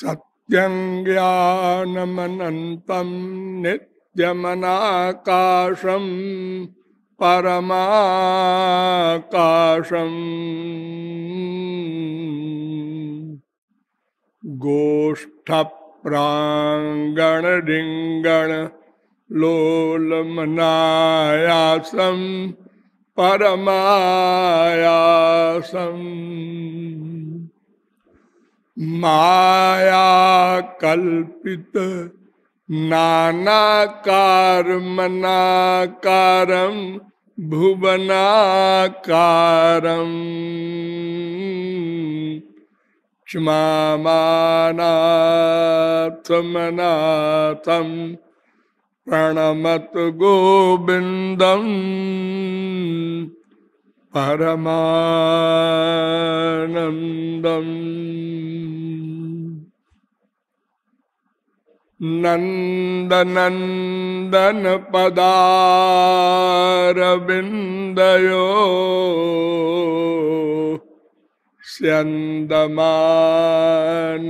सत्यं ज्ञानमनन्तं नित्यमनाकाशं परमाकाशम्। गोष्ठप्राङ्गणरिङ्गण लोलमनायासं परमायासम्। माया कल्पित नानाकार मनाकारम भुवनाकारम क्षमानाथमनाथम प्रणमत गोविंदम परमानन्दम्। नन्दनन्दन पदारविन्दयो स्यन्दमान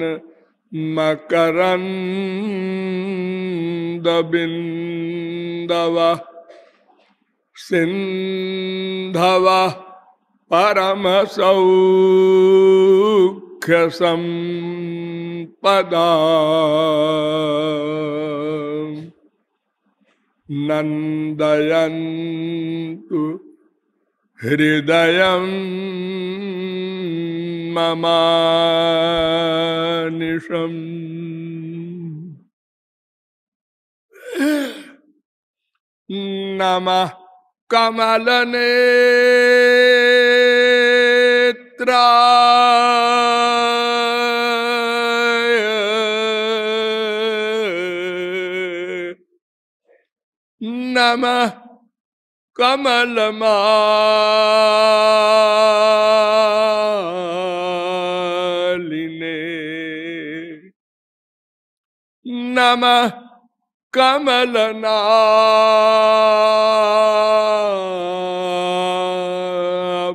मकरन्दबिन्दवः। सिंधव परम सौख्य संपदा। नंदयन्तु हृदय ममानिशम् नमः। कमलनेत्रा नमः कमलमालिने। नमः कमलना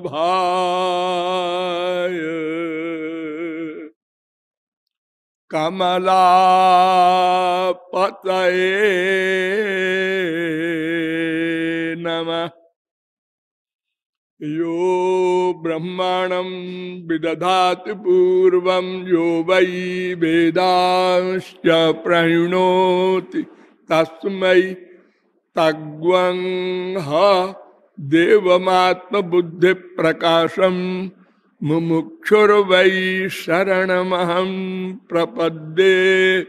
भाय कमला पतये नमः। यो ब्रह्मणं विदधाति पूर्वं यो वै वेदांश्च प्रणोति तस्मै तग्वं देवमात्मबुद्धि प्रकाशम मुमुक्षुर्वै शरणमहं प्रपद्ये।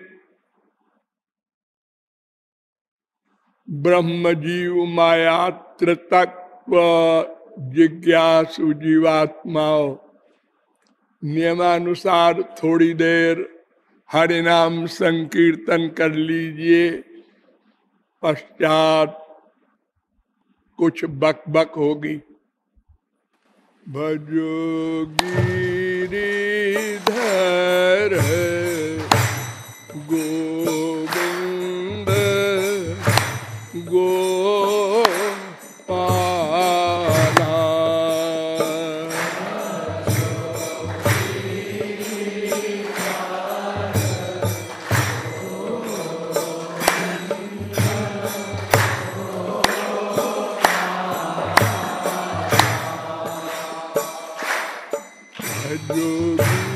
ब्रह्म जीव मायात्र तत्व जिज्ञासु जीवात्माओं नियमानुसार थोड़ी देर हरिनाम संकीर्तन कर लीजिए। पश्चात कुछ बक बक होगी। भजोगी धर गोविंद Your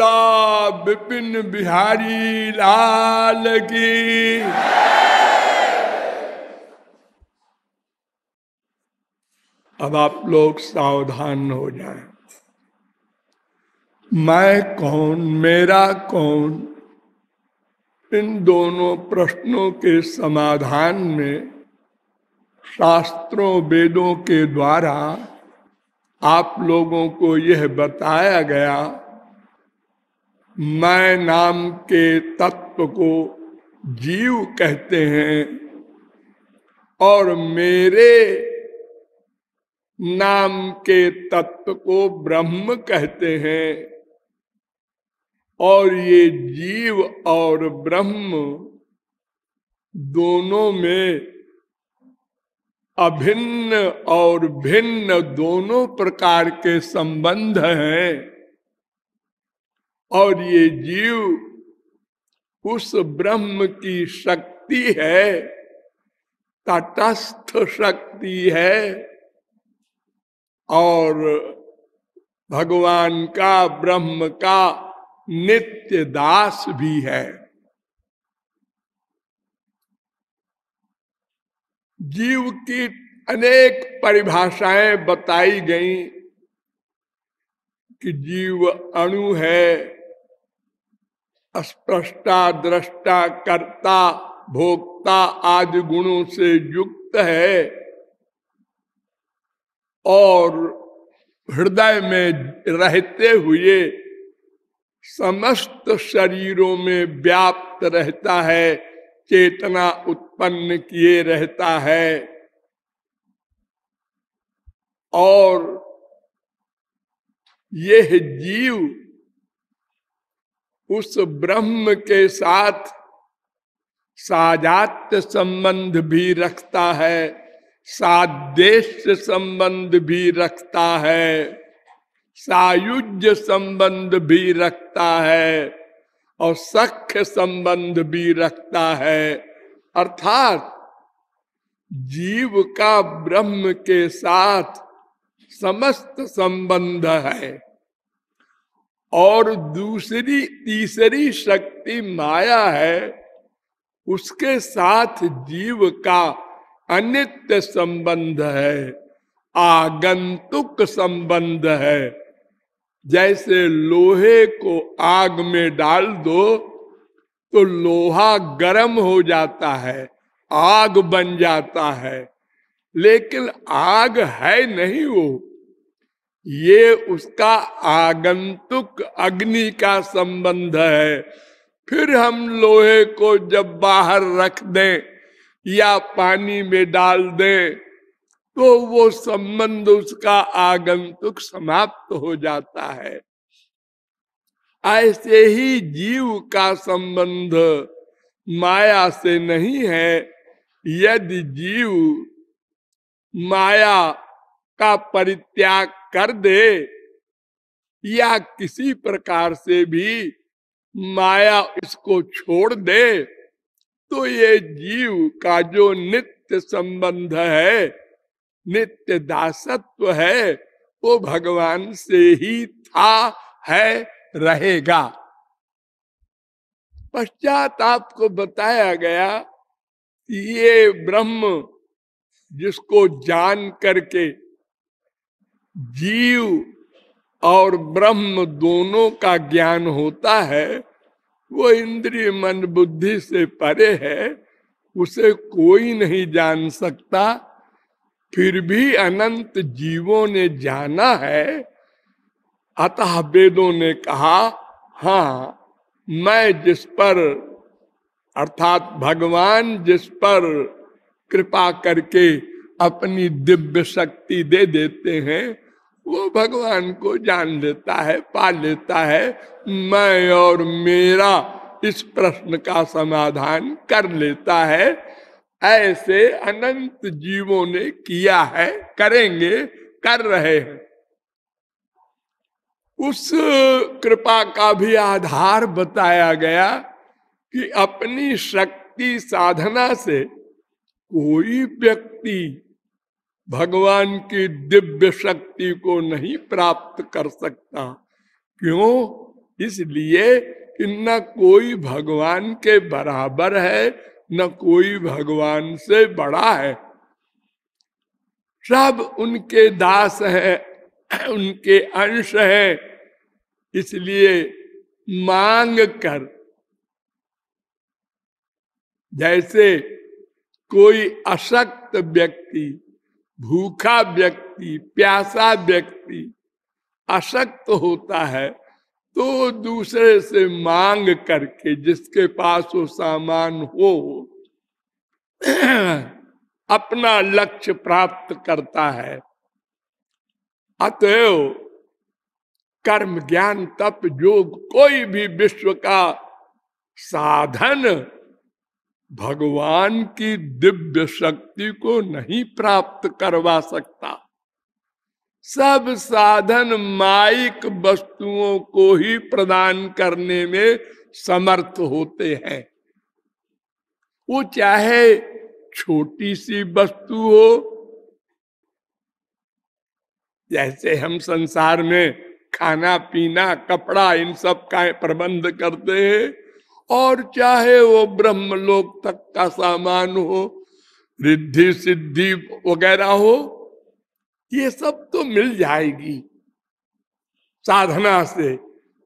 वृंदा विपिन बिहारी लाल की अब आप लोग सावधान हो जाएँ। मैं कौन, मेरा कौन इन दोनों प्रश्नों के समाधान में शास्त्रों, वेदों के द्वारा आप लोगों को यह बताया गया मैं नाम के तत्व को जीव कहते हैं और मेरे नाम के तत्व को ब्रह्म कहते हैं। और ये जीव और ब्रह्म दोनों में अभिन्न और भिन्न दोनों प्रकार के संबंध हैं। और ये जीव उस ब्रह्म की शक्ति है, तटस्थ शक्ति है, और भगवान का, ब्रह्म का नित्य दास भी है। जीव की अनेक परिभाषाएँ बताई गई कि जीव अणु है स्पष्टा दृष्टा, कर्ता, भोक्ता आदि गुणों से युक्त है। और हृदय में रहते हुए समस्त शरीरों में व्याप्त रहता है, चेतना उत्पन्न किए रहता है। और यह जीव उस ब्रह्म के साथ साजात्य संबंध भी रखता है सादेश संबंध भी रखता है, सायुज्य संबंध भी रखता है और सख्य संबंध भी रखता है। अर्थात जीव का ब्रह्म के साथ समस्त संबंध है। और दूसरी, तीसरी शक्ति माया है, उसके साथ जीव का अनित्य संबंध है, आगंतुक संबंध है। जैसे लोहे को आग में डाल दो तो लोहा गर्म हो जाता है, आग बन जाता है, लेकिन आग है नहीं वो। ये उसका आगंतुक अग्नि का संबंध है। फिर हम लोहे को जब बाहर रख दें या पानी में डाल दें तो वो संबंध उसका आगंतुक समाप्त हो जाता है। ऐसे ही जीव का संबंध माया से नहीं है। यदि जीव माया का परित्याग कर दे या किसी प्रकार से भी माया इसको छोड़ दे तो ये जीव का जो नित्य संबंध है, नित्य दासत्व है, वो भगवान से ही था, है, रहेगा। पश्चात आपको बताया गया ये ब्रह्म जिसको जान करके जीव और ब्रह्म दोनों का ज्ञान होता है, वो इंद्रिय मन बुद्धि से परे है, उसे कोई नहीं जान सकता। फिर भी अनंत जीवों ने जाना है। अतः वेदों ने कहा हाँ मैं जिस पर, अर्थात भगवान जिस पर कृपा करके अपनी दिव्य शक्ति दे देते हैं, वो भगवान को जान लेता है, पा लेता है। मैं और मेरा इस प्रश्न का समाधान कर लेता है। ऐसे अनंत जीवों ने किया है, करेंगे, कर रहे हैं। उस कृपा का भी आधार बताया गया कि अपनी शक्ति साधना से कोई व्यक्ति भगवान की दिव्य शक्ति को नहीं प्राप्त कर सकता। क्यों? इसलिए कि न कोई भगवान के बराबर है, न कोई भगवान से बड़ा है। सब उनके दास है, उनके अंश है। इसलिए मांग कर, जैसे कोई अशक्त व्यक्ति भूखा व्यक्ति, प्यासा व्यक्ति अशक्त होता है तो दूसरे से मांग करके जिसके पास वो सामान हो, अपना लक्ष्य प्राप्त करता है। अतएव कर्म, ज्ञान, तप, योग कोई भी विश्व का साधन भगवान की दिव्य शक्ति को नहीं प्राप्त करवा सकता। सब साधन माइक वस्तुओं को ही प्रदान करने में समर्थ होते हैं। वो चाहे छोटी सी वस्तु हो, जैसे हम संसार में खाना, पीना, कपड़ा, इन सब का प्रबंध करते हैं और चाहे वो ब्रह्मलोक तक का सामान हो, रिद्धि, सिद्धि वगैरह हो, ये सब तो मिल जाएगी साधना से।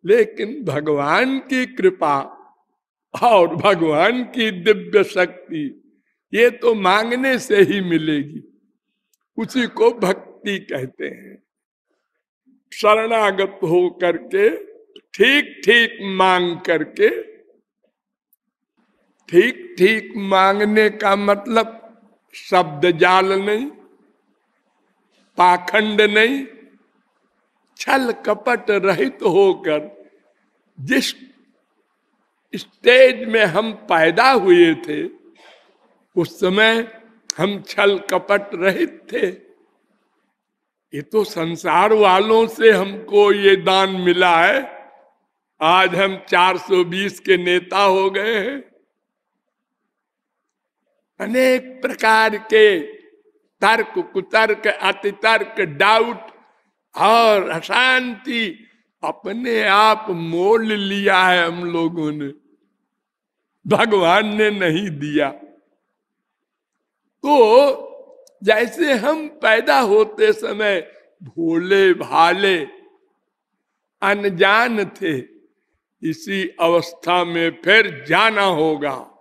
लेकिन भगवान की कृपा और भगवान की दिव्य शक्ति, ये तो मांगने से ही मिलेगी। उसी को भक्ति कहते हैं। शरणागत हो करके ठीक ठीक मांग करके ठीक ठीक मांगने का मतलब शब्द जाल नहीं, पाखंड नहीं, छल कपट रहित होकर जिस स्टेज में हम पैदा हुए थे, उस समय हम छल कपट रहित थे। ये तो संसार वालों से हमको ये दान मिला है। आज हम 420 के नेता हो गए हैं। अनेक प्रकार के तर्क, कुतर्क, अतितर्क डाउट और अशांति अपने आप मोल लिया है हम लोगों ने। भगवान ने नहीं दिया। तो जैसे हम पैदा होते समय भोले भाले, अनजान थे, इसी अवस्था में फिर जाना होगा।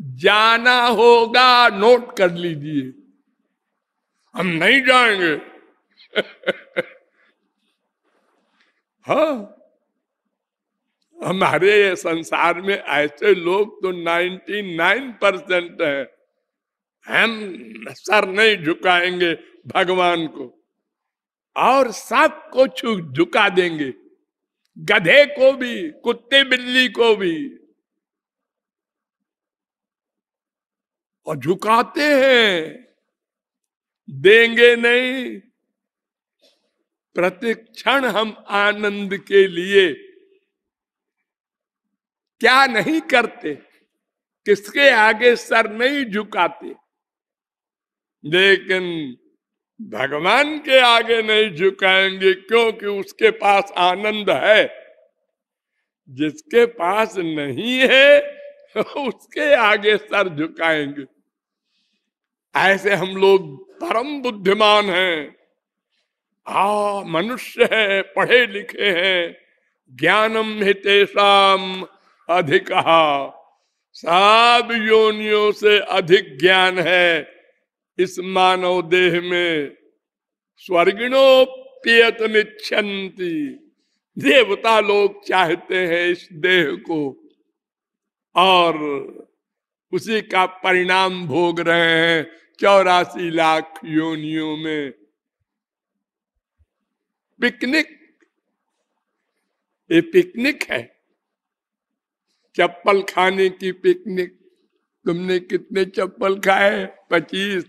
जाना होगा, नोट कर लीजिए। हम नहीं जाएँगे। हाँ। हमारे संसार में ऐसे लोग तो 99 परसेंट है। हम सर नहीं झुकाएँगे भगवान को। और सबको झुका देंगे। गधे को भी, कुत्ते बिल्ली को भी। और झुकाते हैं। देंगे नहीं। प्रतिक्षण हम आनंद के लिए क्या नहीं करते? किसके आगे सर नहीं झुकाते? लेकिन भगवान के आगे नहीं झुकाएँगे क्योंकि उसके पास आनंद है। जिसके पास नहीं है, उसके आगे सर झुकाएँगे। ऐसे हम लोग परम बुद्धिमान हैं। आ, मनुष्य है, पढ़े लिखे हैं। ज्ञानम हितेषाम अधिक। सब योनियों से अधिक ज्ञान है इस मानव देह में। स्वर्गिणो स्वर्गिणोपियतमिच्छन्ति देवता लोग चाहते हैं इस देह को। और उसी का परिणाम भोग रहे हैं। चौरासी लाख योनियों में? पिकनिक। ये पिकनिक है। चप्पल खाने की पिकनिक। तुमने कितने चप्पल खाए? पच्चीस।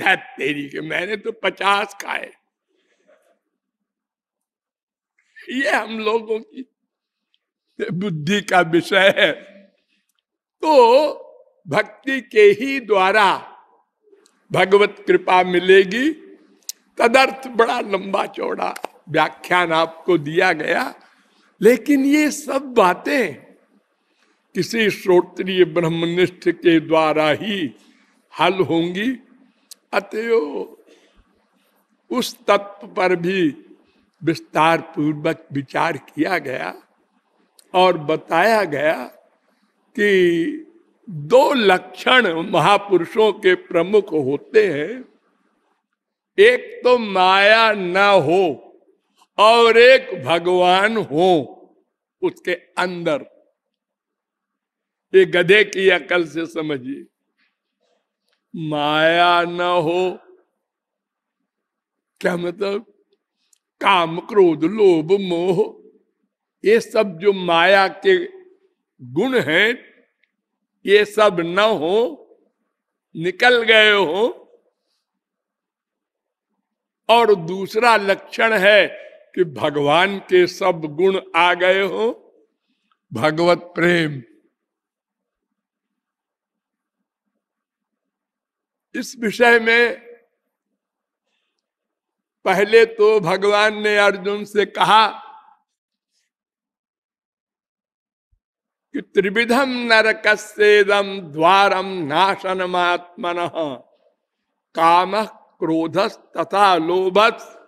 तेरी के, मैंने तो पचास खाए। ये हम लोगों की बुद्धि का विषय है। तो भक्ति के ही द्वारा भगवत कृपा मिलेगी। तदर्थ बड़ा लंबा चौड़ा व्याख्यान आपको दिया गया। लेकिन ये सब बातें किसी श्रोत्रीय ब्रह्मनिष्ठ के द्वारा ही हल होंगी। अतएव उस तत्व पर भी विस्तार पूर्वक विचार किया गया और बताया गया कि दो लक्षण महापुरुषों के प्रमुख होते हैं। एक तो माया न हो और एक भगवान हो उसके अंदर। ये गधे की अकल से समझिए। माया न हो, क्या मतलब? काम, क्रोध, लोभ, मोह, ये सब जो माया के गुण हैं ये सब न हो, निकल गए हो। और दूसरा लक्षण है कि भगवान के सब गुण आ गए हो, भगवत प्रेम। इस विषय में पहले तो भगवान ने अर्जुन से कहा कि त्रिविधम नरकस्येदम द्वारम नाशनमात्मन। काम क्रोध तथा लोभस,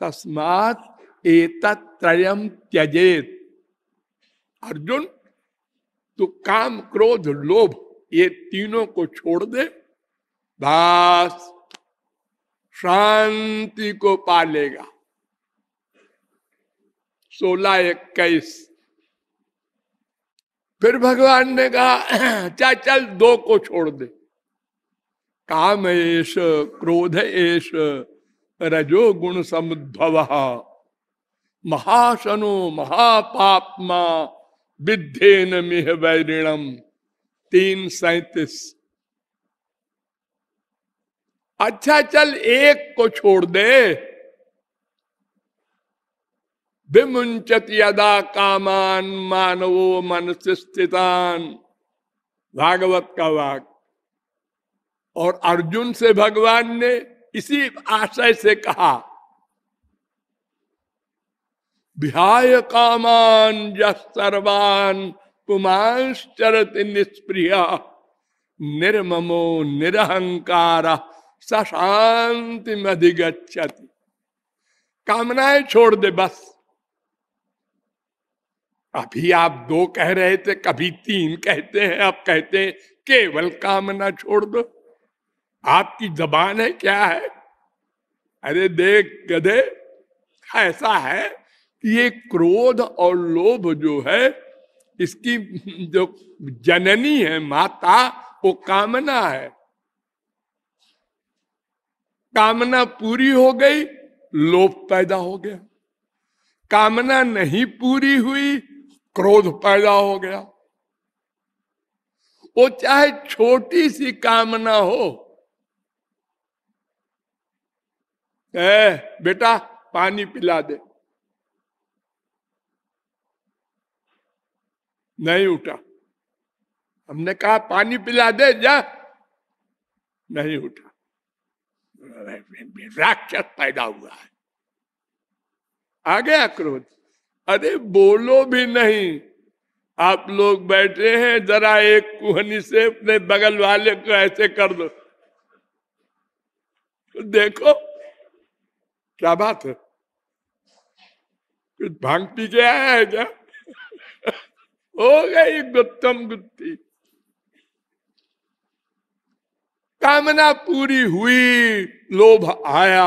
तस्मात एतत्रयम त्यजेत। अर्जुन तो काम, क्रोध, लोभ, ये तीनों को छोड़ दे, बस, शांति को पालेगा। सोलह इक्कीस। फिर भगवान ने कहा चल चल, दो को छोड़ दे। काम एश क्रोध एश रजो गुण समुद्भव महाशनो, महापापमा, विद्धेन मिह वैरिणम तीन सैतीस। अच्छा चल, एक को छोड़ दे। विमुंचत यदा कामान मानवो मन स्थितान भागवत का वाक और अर्जुन से भगवान ने इसी आशय से कहा, विहाय कामान सर्वान पुमांश्चरत निष्प्रिय, निर्ममो निरहंकार सशांति अधिगछति कामनाएँ छोड़ दे बस। अभी आप दो कह रहे थे, कभी तीन कहते हैं, अब कहते हैं, केवल कामना छोड़ दो। आपकी जबान है, क्या है? अरे देख गधे, ऐसा है कि ये क्रोध और लोभ जो है, इसकी जो जननी है, माता, वो कामना है। कामना पूरी हो गई, लोभ पैदा हो गया। कामना नहीं पूरी हुई क्रोध पैदा हो गया। वो चाहे छोटी सी कामना हो। ए, बेटा पानी पिला दे। नहीं उठा। हमने कहा पानी पिला दे जा। नहीं उठा। राक्षस पैदा हुआ है। आ गया क्रोध। अरे बोलो भी नहीं। आप लोग बैठे हैं, जरा एक कुहनी से अपने बगल वाले को ऐसे कर दो। तो देखो, क्या बात है? कुछ भाँग पी के आया है क्या? हो गई गुत्तम गुत्ती। कामना पूरी हुई, लोभ आया।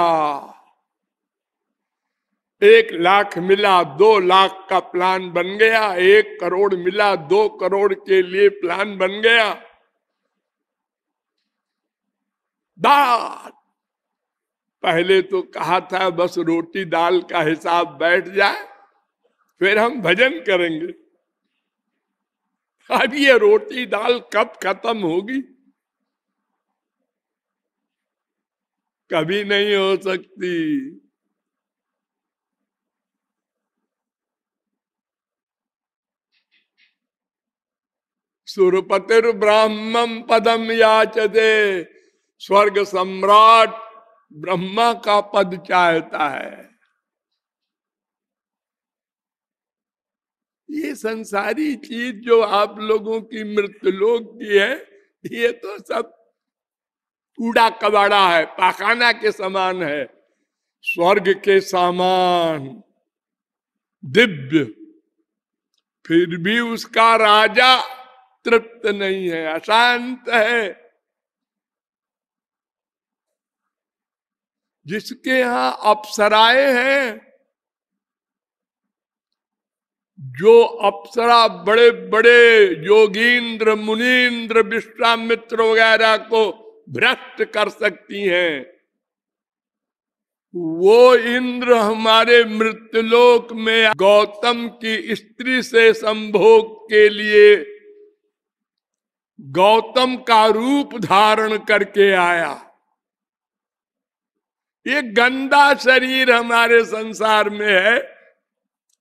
एक लाख मिला, दो लाख का प्लान बन गया, एक करोड़ मिला, दो करोड़ के लिए प्लान बन गया। दाल। पहले तो कहा था, बस रोटी दाल का हिसाब बैठ जाए, फिर हम भजन करेंगे। अब ये रोटी दाल कब खत्म होगी? कभी नहीं हो सकती। सुरपतिर ब्राह्मण पदम याचते। स्वर्ग सम्राट ब्रह्मा का पद चाहता है। ये संसारी चीज़ जो आप लोगों की मृत्यु लोग की है, ये तो सब कूड़ा कबाड़ा है, पाखाना के समान है। स्वर्ग के सामान, दिव्य। फिर भी उसका राजा तृप्त नहीं है, अशांत है। जिसके यहाँ अप्सराए हैं, जो अप्सरा बड़े बड़े योगींद्र मुनीन्द्र विश्वामित्र वगैरह को भ्रष्ट कर सकती हैं, वो इंद्र हमारे मृत्युलोक में गौतम की स्त्री से संभोग के लिए गौतम का रूप धारण करके आया। ये गंदा शरीर हमारे संसार में है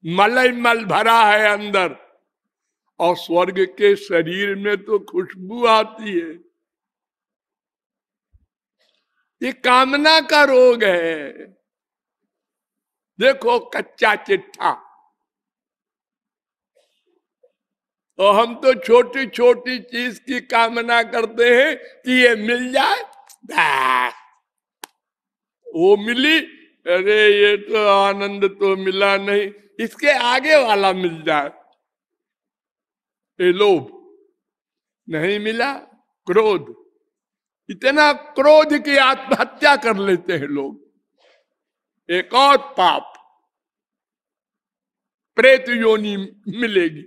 मलय मल भरा है अंदर, और स्वर्ग के शरीर में तो खुशबू आती है। ये कामना का रोग है। देखो कच्चा चिट्ठा। और हम तो छोटी छोटी चीज़ की कामना करते हैं कि ये मिल जाए। वो मिली, अरे ये तो आनंद तो मिला नहीं, इसके आगे वाला मिल जाए। ये लोभ नहीं मिला, क्रोध। इतना क्रोध की आत्महत्या कर लेते हैं लोग। एक और पाप, प्रेत योनि मिलेगी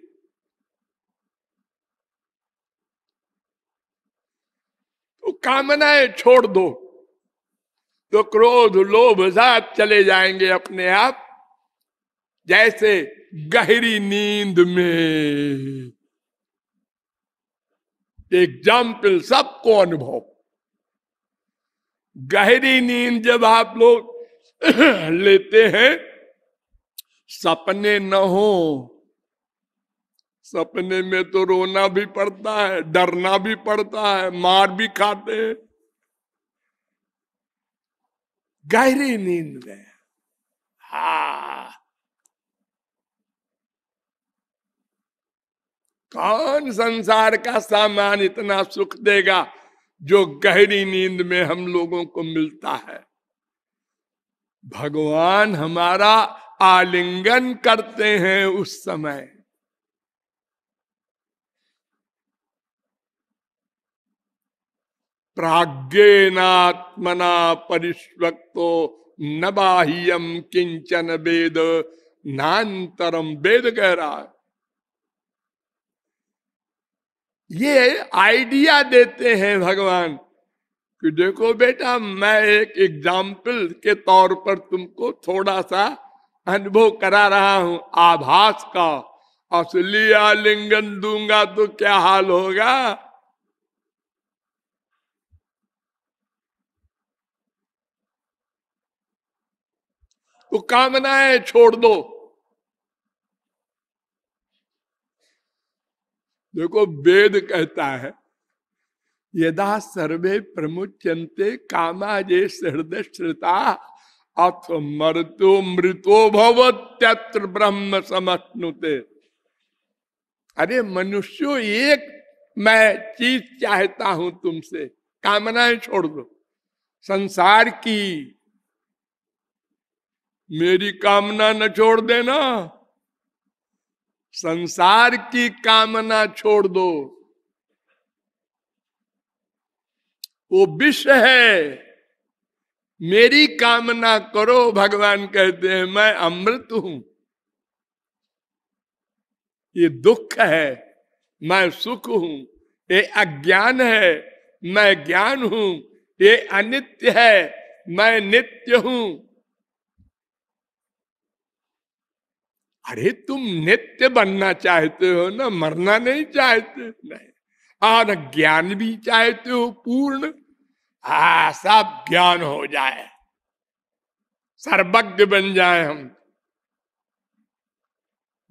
तो कामनाएँ छोड़ दो। तो क्रोध, लोभ साथ चले जाएँगे अपने आप, जैसे गहरी नींद में। एग्ज़ाम्पल सबको अनुभव। गहरी नींद जब आप लोग लेते हैं, सपने न हो सपने में तो रोना भी पड़ता है, डरना भी पड़ता है, मार भी खाते हैं। गहरी नींद में, हा। कौन संसार का सामान इतना सुख देगा जो गहरी नींद में हम लोगों को मिलता है? भगवान हमारा आलिंगन करते हैं उस समय। प्राज्ञेनात्मना परिष्वक्तो न बाह्यम किंचन वेद नान्तरम वेद कह रहा है। ये आइडिया देते हैं भगवान कि देखो बेटा, मैं एक एग्ज़ाम्पल के तौर पर तुमको थोड़ा सा अनुभव करा रहा हूँ, आभास का। असली आलिंगन दूँगा तो क्या हाल होगा? तो कामनाएँ छोड़ दो। देखो, वेद कहता है, यदा सर्वे प्रमुचंते कामाजे हृदय श्रुता, अथ मृतो मृतो भवत्यत्र ब्रह्म समनुते अरे, मनुष्यो, एक मैं चीज़ चाहता हूँ तुमसे, कामनाएँ छोड़ दो। संसार की मेरी कामना न छोड़ देना। संसार की कामना छोड़ दो। वो विश्व है। मेरी कामना करो, भगवान कहते हैं, मैं अमृत हूँ। ये दुख है, मैं सुख हूँ। ये अज्ञान है, मैं ज्ञान हूँ। ये अनित्य है, मैं नित्य हूँ। अरे तुम नित्य बनना चाहते हो ना, मरना नहीं चाहते? नहीं। और ज्ञान भी चाहते हो पूर्ण? आ सब ज्ञान हो जाए। सर्वज्ञ बन जाए हम।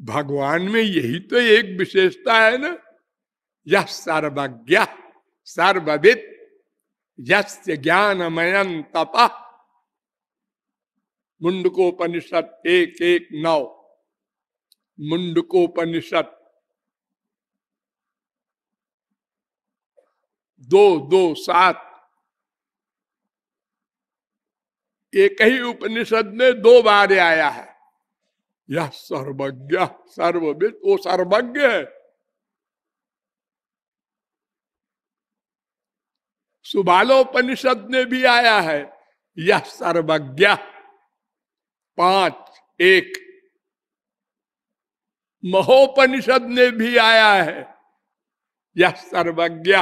भगवान में यही तो एक विशेषता है ना। यह सर्वज्ञ सर्वविद यस्य तपा। मुंडकोपनिषद एक एक नौ। मुंडकोपनिषद। दो दो, सात। एक ही उपनिषद में दो बार आया है। यह सर्वज्ञ, सर्वविद, वो सर्वज्ञ है। सुबालोपनिषद में भी आया है, यह सर्वज्ञ। पाँच, एक महोपनिषद में भी आया है। यह सर्वज्ञ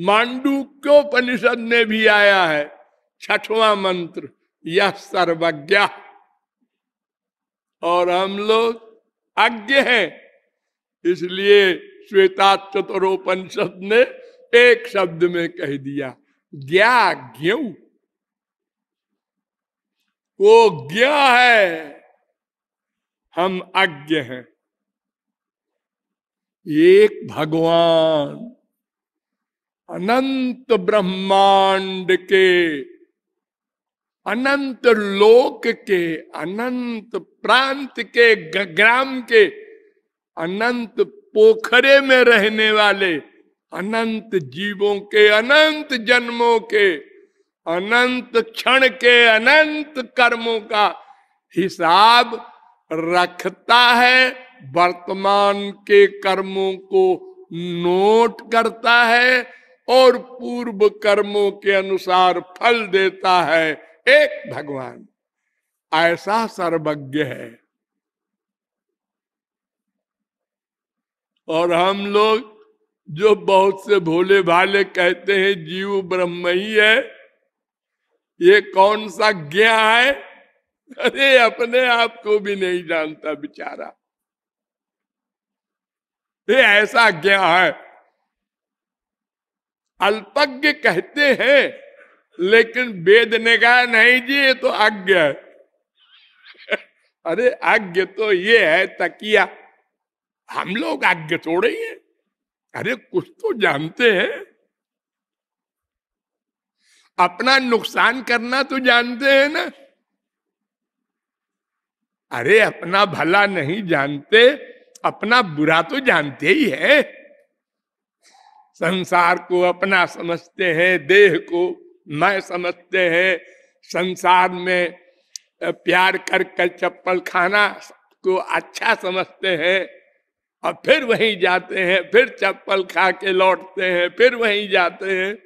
मांडूक्योपनिषद में भी आया है। छठवां मंत्र, यह सर्वज्ञ। और हम लोग अज्ञ हैं, इसलिए श्वेता चतुरोपनिषद ने एक शब्द में कह दिया ज्ञा ज्ञ वो ज्ञा है, हम अज्ञ हैं। एक भगवान अनंत ब्रह्मांड के, अनंत लोक के, अनंत प्रांत के ग्राम के, अनंत पोखरे में रहने वाले, अनंत जीवों के, अनंत जन्मों के, अनंत क्षण के, अनंत कर्मों का हिसाब रखता है। वर्तमान के कर्मों को नोट करता है और पूर्व कर्मों के अनुसार फल देता है। एक भगवान, ऐसा सर्वज्ञ है। और हम लोग जो बहुत से भोले भाले कहते हैं, जीव ब्रह्म ही है। ये कौन सा ज्ञा है? अरे, अपने आप को भी नहीं जानता बेचारा। ये ऐसा ज्ञा है? अल्पज्ञ कहते हैं, लेकिन वेद ने कहा नहीं जी, ये तो आज्ञा है। अरे आज्ञ तो ये है, तकिया। हम लोग आज्ञ छोड़े हैं। अरे, कुछ तो जानते हैं। अपना नुकसान करना तो जानते हैं ना। अरे, अपना भला नहीं जानते। अपना बुरा तो जानते ही है। संसार को अपना समझते हैं, देह को मैं समझते हैं। संसार में प्यार कर कर चप्पल खाना को अच्छा समझते हैं और फिर वहीं जाते हैं, फिर चप्पल खा के लौटते हैं, फिर वहीं जाते हैं।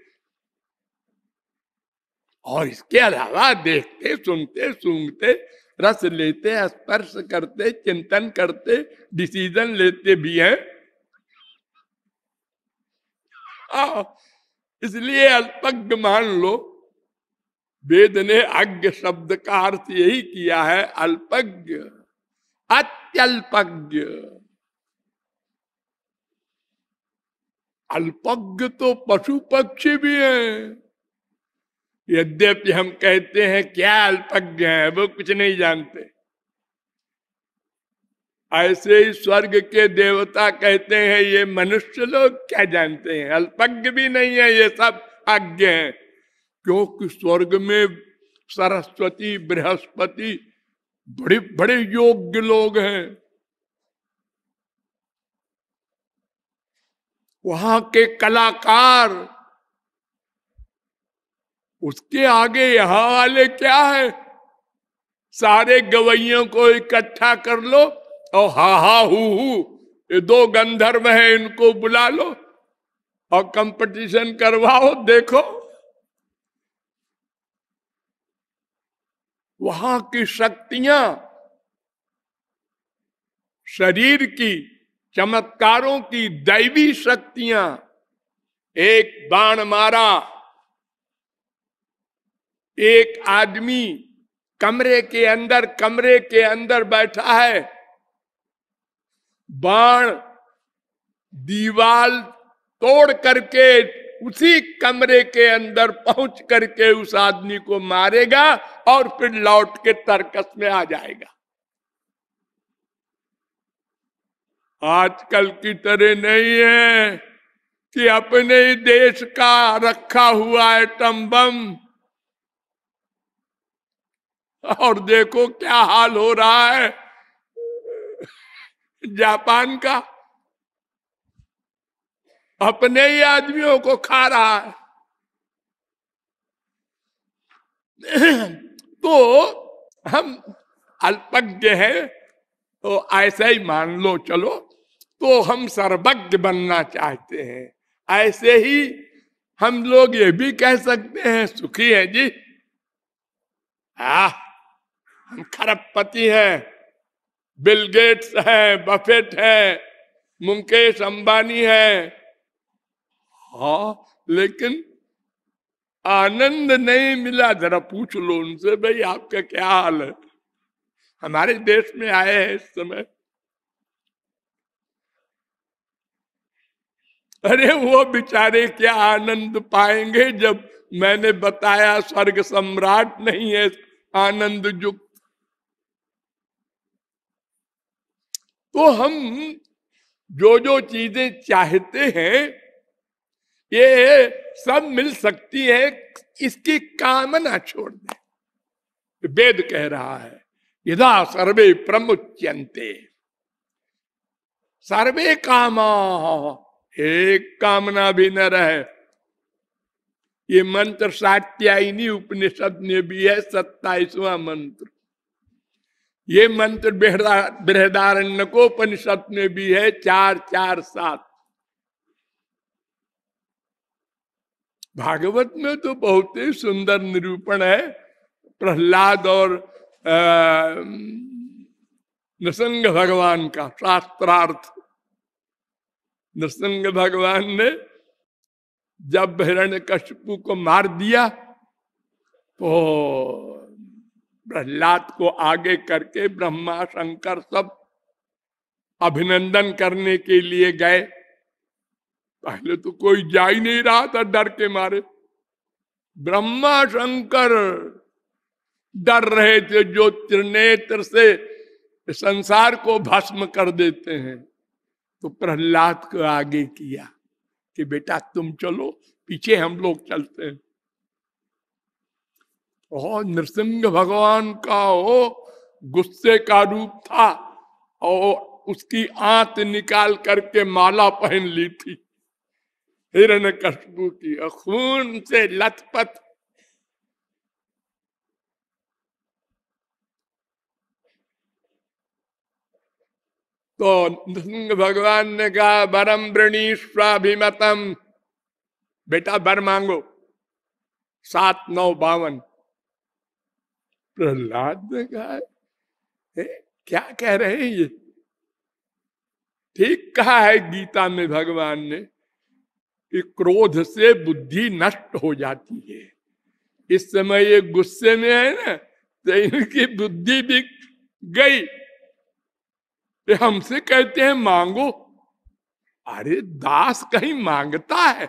और इसके अलावा देखते, सुनते, सूंघते रस लेते, स्पर्श करते, चिंतन करते डिसीज़न लेते भी हैं। इसलिए अल्पज्ञ मान लो, वेद ने अज्ञ शब्द का अर्थ यही किया है, अल्पज्ञ, अत्यल्पज्ञ। अल्पज्ञ तो पशु पक्षी भी हैं। यद्यपि हम कहते हैं, क्या अल्पज्ञ है, वो कुछ नहीं जानते। ऐसे ही स्वर्ग के देवता कहते हैं, ये मनुष्य लोग क्या जानते हैं? अल्पज्ञ भी नहीं है, ये सब अज्ञ है। क्योंकि स्वर्ग में सरस्वती, बृहस्पति, बड़े बड़े योग्य लोग हैं। वहाँ के कलाकार उसके आगे यहाँ वाले क्या है? सारे गवैयों को इकट्ठा कर लो और हा हा हु हु, ये दो गंधर्व हैं, इनको बुला लो और कंपटीशन करवाओ, देखो। वहाँ की शक्तियाँ, शरीर की, चमत्कारों की दैवी शक्तियाँ। एक बाण मारा एक आदमी कमरे के अंदर, कमरे के अंदर बैठा है। बाण दीवाल तोड़ करके उसी कमरे के अंदर पहुँच करके उस आदमी को मारेगा और फिर लौट के तर्कस में आ जाएगा। आजकल की तरह नहीं है कि अपने ही देश का रखा हुआ एटम बम और देखो क्या हाल हो रहा है। जापान का अपने ही आदमियों को खा रहा है। तो हम अल्पज्ञ है तो ऐसा ही मान लो चलो तो हम सर्वज्ञ बनना चाहते हैं। ऐसे ही हम लोग ये भी कह सकते हैं सुखी है जी। आ, खरबपति हैं, बिल गेट्स है, बफेट है, मुकेश अंबानी है। हाँ लेकिन आनंद नहीं मिला। जरा पूछ लो उनसे, भाई, आपका क्या हाल है? हमारे देश में आए हैं इस समय। अरे, वो बेचारे क्या आनंद पाएँगे जब मैंने बताया स्वर्ग सम्राट नहीं है, आनंद युक्त तो हम जो जो चीज़ें चाहते हैं, ये सब मिल सकती है, इसकी कामना छोड़ दे। वेद कह रहा है, यदा सर्वे प्रमुच्यंते सर्वे कामा, एक कामना भी न रहे। ये मंत्र सात्यायनी उपनिषद में भी है, सत्ताईसवा मंत्र। ये मंत्र बृहदारण्य को उपनिषद में भी है, चार चार, सात। भागवत में तो बहुत ही सुंदर निरूपण है, प्रहलाद और नृसंग भगवान का शास्त्रार्थ। नृसंग भगवान ने जब हिरण्य कशपु को मार दिया तो प्रहलाद को आगे करके ब्रह्मा शंकर सब अभिनंदन करने के लिए गए। पहले तो कोई जा ही नहीं रहा था डर के मारे। ब्रह्मा शंकर डर रहे थे, जो त्रिनेत्र से संसार को भस्म कर देते हैं। तो प्रहलाद को आगे किया कि बेटा तुम चलो, पीछे हम लोग चलते हैं। और नृसिंह भगवान का वो गुस्से का रूप था। और उसकी आंत निकाल करके माला पहन ली थी। हिरण कशबू की खून से लथपथ। तो नृसिंह भगवान ने कहा बरम वृणीश्वाभिमतम बेटा, बर मांगो। सात, नौ, बावन। प्रहलाद ने कहा क्या कह रहे हैं ये? ठीक कहा है गीता में भगवान ने कि क्रोध से बुद्धि नष्ट हो जाती है। इस समय ये गुस्से में है ना तो इनकी बुद्धि भी गई। ये हमसे कहते हैं, मांगो। अरे दास कहीं माँगता है,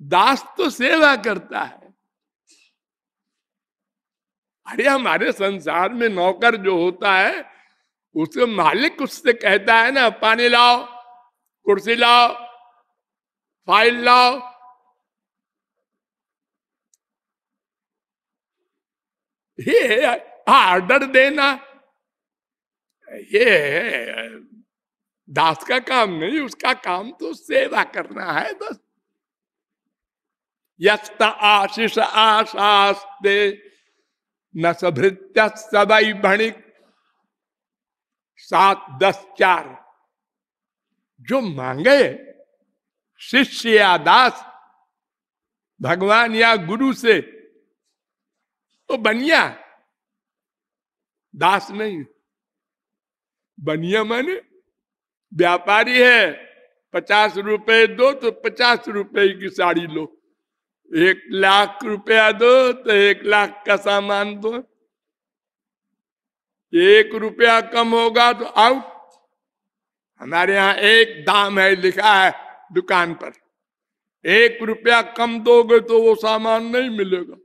दास तो सेवा करता है। अरे, हमारे संसार में नौकर जो होता है, उसके मालिक उससे कहता है ना, पानी लाओ, कुर्सी लाओ, फ़ाइल लाओ। ये ऑर्डर देना। ये दास का काम नहीं, उसका काम तो सेवा करना है बस। यस्त आशीष आशास्ते न सभृत्य सबई भणिक। सात, दस, चार। जो मांगे, शिष्य या दास, भगवान या गुरु से तो बनिया। दास नहीं। बनिया माने, व्यापारी है, पचास रुपए दो तो पचास रुपए की साड़ी लो। एक लाख रुपया दो तो एक लाख का सामान दो। एक रुपया कम होगा तो आउट हमारे यहाँ एक दाम है, लिखा है दुकान पर। एक रुपया कम दोगे तो वो सामान नहीं मिलेगा।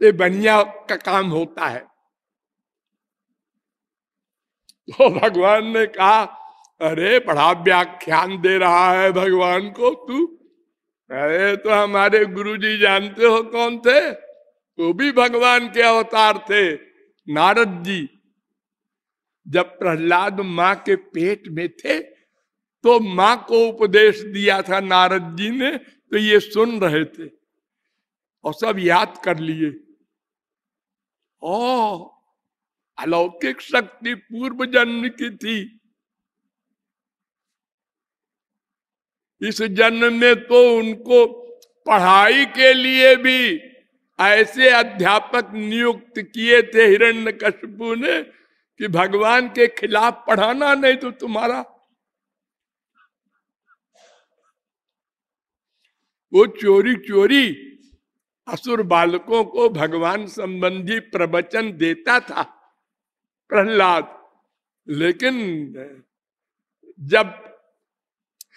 ये बढ़िया का काम होता है। तो भगवान ने कहा अरे, बड़ा व्याख्यान दे रहा है भगवान को तू। अरे तो हमारे गुरुजी जानते हो कौन थे? वो भी भगवान के अवतार थे, नारद जी। जब प्रहलाद माँ के पेट में थे तो माँ को उपदेश दिया था नारद जी ने तो ये सुन रहे थे और सब याद कर लिए। ओ, अलौकिक शक्ति पूर्व जन्म की थी। इस जन्म में तो उनको पढ़ाई के लिए भी ऐसे अध्यापक नियुक्त किए थे हिरण्य कशपू ने कि भगवान के खिलाफ पढ़ाना नहीं तो तुम्हारा। वो चोरी चोरी असुर बालकों को भगवान संबंधी प्रवचन देता था प्रहलाद। लेकिन जब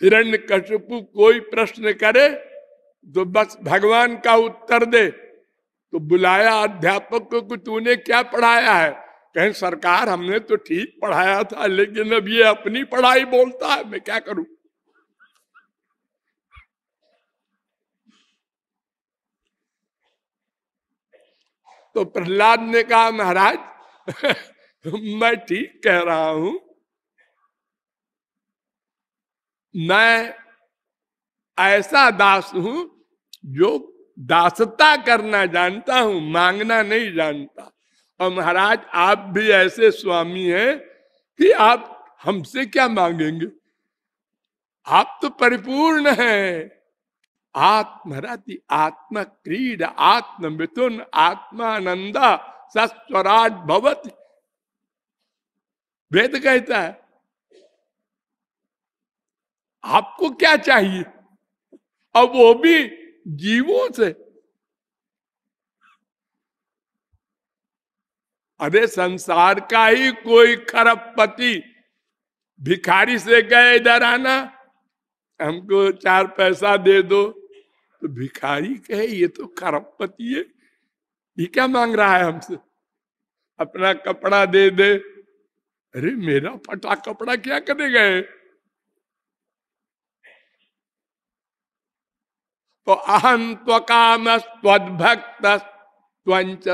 हिरण्य कशपु कोई प्रश्न करे तो बस भगवान का उत्तर दे। तो बुलाया अध्यापक को कि तूने क्या पढ़ाया है? कहें, सरकार, हमने तो ठीक पढ़ाया था, लेकिन अब ये अपनी पढ़ाई बोलता है, मैं क्या करूँ? तो प्रहलाद ने कहा, महाराज, मैं ठीक कह रहा हूँ मैं ऐसा दास हूँ जो दासता करना जानता हूँ, मांगना नहीं जानता। और महाराज, आप भी ऐसे स्वामी हैं कि आप हमसे क्या मांगेंगे? आप तो परिपूर्ण हैं। आत्मरति आत्म क्रीड, आत्म मिथुन आत्मानंदा सस्वराज भवत। वेद कहता है आपको क्या चाहिए? अब वो भी जीवों से। अरे संसार का ही कोई खरबपति भिखारी से गए इधर आना, हमको चार पैसा दे दो। तो भिखारी कहे, ये तो खरबपति है, ये क्या मांग रहा है हमसे? अपना कपड़ा दे दे। अरे मेरा फटा कपड़ा क्या करने तो अहम त्वकाम स्वद्भक्त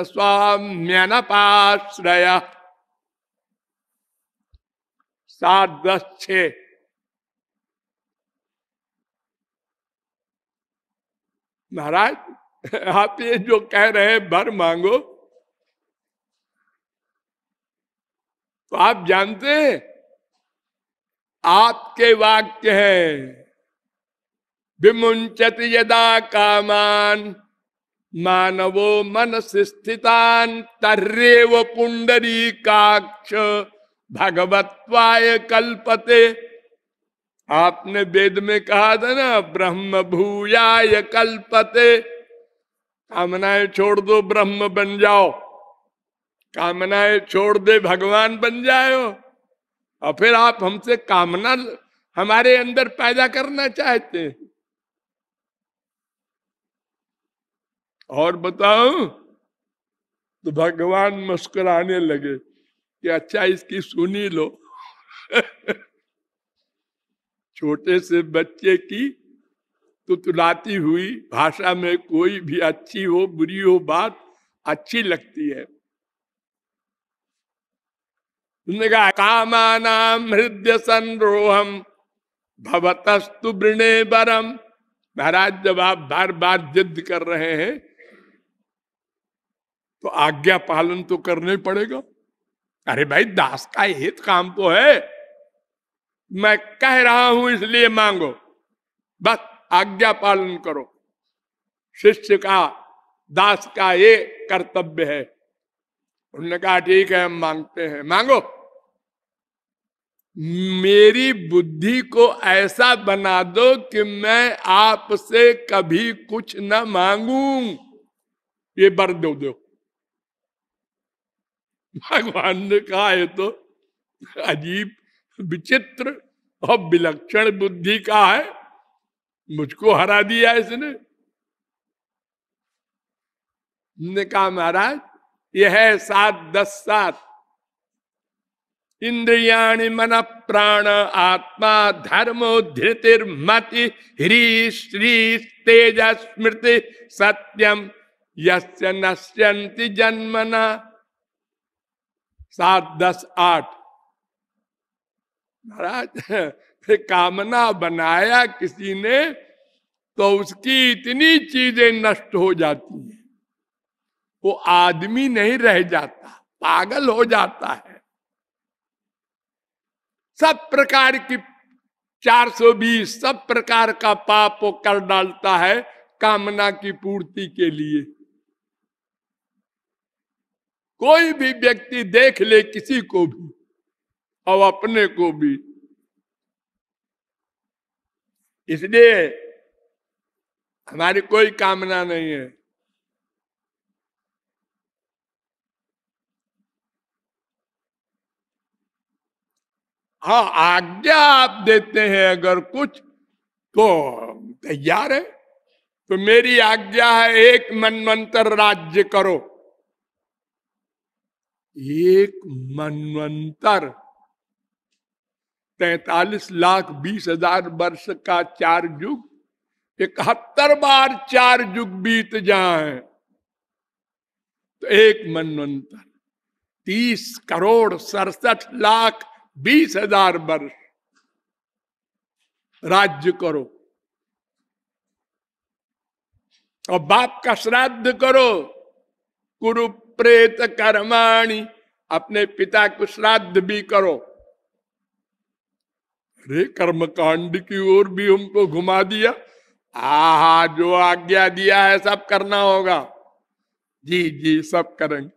स्वाम्यनपाश्रय। सात दस छ महाराज, आप ये जो कह रहे हैं, भर मांगो। तो आप जानते हैं, आपके वाक्य हैं। विमुंचत यदा कामान। मानवो मनस स्थितान, तर्रेव पुंडरी काक्ष भगवत्वाय कल्पते। आपने वेद में कहा था ना ब्रह्म भूयाय कल्पते। कामनाएँ छोड़ दो, ब्रह्म बन जाओ। कामनाएँ छोड़ दे, भगवान बन जाओ और फिर आप हमसे कामना, हमारे अंदर पैदा करना चाहते हैं। और बताओ तो भगवान मुस्कुराने लगे कि अच्छा इसकी सुनी लो। छोटे से बच्चे की तुतलाती हुई भाषा में कोई भी अच्छी हो, बुरी हो बात अच्छी लगती है। कहा कामानाम हृदय संरोहम भवतस्तु वृणे बरम महाराज जब आप बार बार जिद कर रहे हैं तो आज्ञा पालन तो करना ही पड़ेगा। अरे भाई, दास का हित काम तो है। मैं कह रहा हूँ, इसलिए मांगो। बस आज्ञा पालन करो। शिष्य का, दास का ये कर्तव्य है। उन्होंने कहा, ठीक है, हम मांगते हैं। मांगो। मेरी बुद्धि को ऐसा बना दो कि मैं आपसे कभी कुछ न मांगू। ये बर दो दो। भगवान ने कहा है तो अजीब, विचित्र और विलक्षण बुद्धि का है। मुझको हरा दिया इसने। ने कहा, महाराज, यह है सात दस सात। इंद्रियाणि मन प्राण आत्मा धर्म धृतिर्मति ह्री श्री तेज स्मृति सत्यम यस्य नश्यंति जन्मना। सात, दस, आठ। महाराज कामना बनाया किसी ने तो उसकी इतनी चीज़ें नष्ट हो जाती हैं। वो आदमी नहीं रह जाता, पागल हो जाता है। सब प्रकार की 420 सब प्रकार का पाप वो कर डालता है कामना की पूर्ति के लिए। कोई भी व्यक्ति देख ले किसी को भी, और अपने को भी। इसलिए हमारी कोई कामना नहीं है। हाँ आज्ञा आप देते हैं अगर कुछ तो तैयार है। तो मेरी आज्ञा है, एक मनवंतर राज्य करो। एक मनवंतर। तैतालीस लाख बीस हज़ार वर्ष का चार युग, इकहत्तर बार चार युग बीत जाए। तो एक मनवंतर, तीस करोड़ सड़सठ लाख बीस हज़ार वर्ष। राज्य करो। और बाप का श्राद्ध करो। कुरु प्रेत कर्माणी, अपने पिता को श्राद्ध भी करो। अरे कर्म कांड की ओर भी हमको घुमा दिया। आहा, जो आज्ञा दिया है, सब करना होगा। जी जी, सब करेंगे।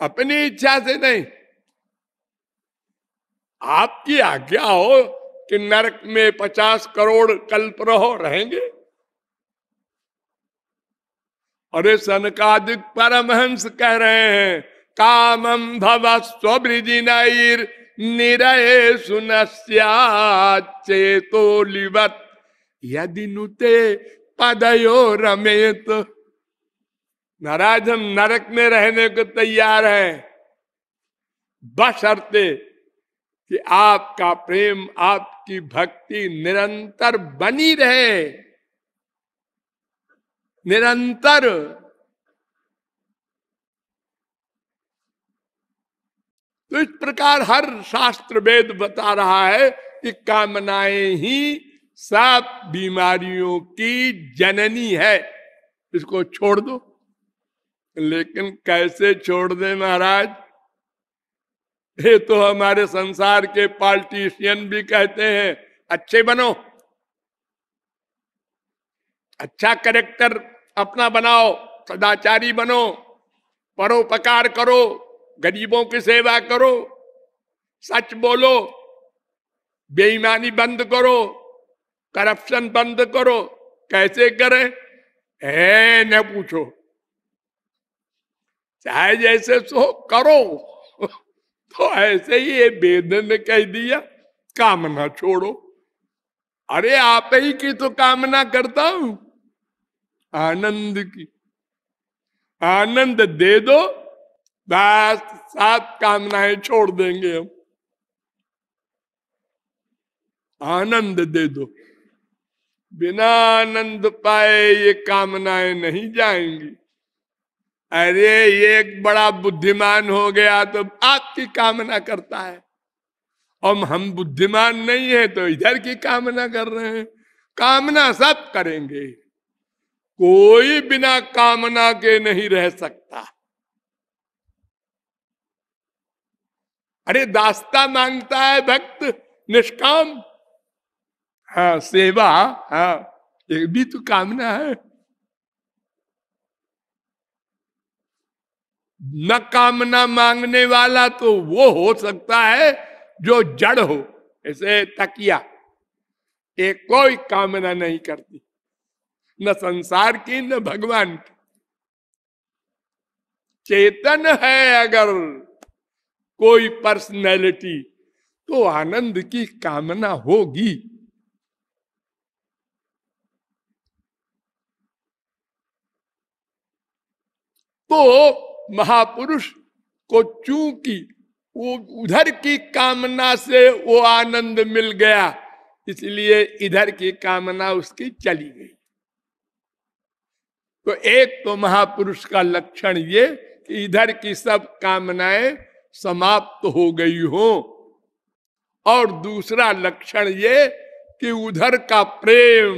अपनी इच्छा से नहीं। आपकी आज्ञा हो कि नरक में पचास करोड़ कल्प रहो, रहेंगे। अरे सनकादिक परमहंस कह रहे हैं कामम भव स्वृजिनर निरय सुनस्याचेतो लिवत। यदि नुते पदयो रमेत। नाराज़ हम नरक में रहने को तैयार हैं। बशर्ते कि आपका प्रेम, आपकी भक्ति निरंतर बनी रहे। निरंतर। तो इस प्रकार हर शास्त्र वेद बता रहा है कि कामनाएँ ही सब बीमारियों की जननी है। इसको छोड़ दो। लेकिन कैसे छोड़ दे महाराज? ये तो हमारे संसार के पॉलिटिशियन भी कहते हैं, अच्छे बनो। अच्छा करेक्टर अपना बनाओ, सदाचारी बनो, परोपकार करो, गरीबों की सेवा करो, सच बोलो, बेईमानी बंद करो, करप्शन बंद करो, कैसे करें? है न पूछो। चाहे जैसे सो करो। तो ऐसे ही ये वेद ने कह दिया, कामना छोड़ो। अरे आप ही की तो कामना करता हूँ। आनंद की। आनंद दे दो, बस सात कामनाएँ छोड़ देंगे हम। आनंद दे दो। बिना आनंद पाए ये कामनाएँ नहीं जाएँगी। अरे ये एक बड़ा बुद्धिमान हो गया तो आपकी कामना करता है। और हम बुद्धिमान नहीं है तो इधर की कामना कर रहे हैं। कामना सब करेंगे। कोई बिना कामना के नहीं रह सकता। अरे दास्ता माँगता है भक्त, निष्काम। हाँ सेवा हाँ ये भी तो कामना है। न कामना मांगने वाला तो वो हो सकता है जो जड़ हो ऐसे तकिया। एक कोई कामना नहीं करती। न संसार की, न भगवान की। चेतन है अगर कोई पर्सनैलिटी तो आनंद की कामना होगी। तो महापुरुष को चूँकि वो उधर की कामना से वो आनंद मिल गया, इसलिए इधर की कामना उसकी चली गई। तो एक तो महापुरुष का लक्षण ये कि इधर की सब कामनाएँ समाप्त तो हो गई हो। और दूसरा लक्षण ये कि उधर का प्रेम,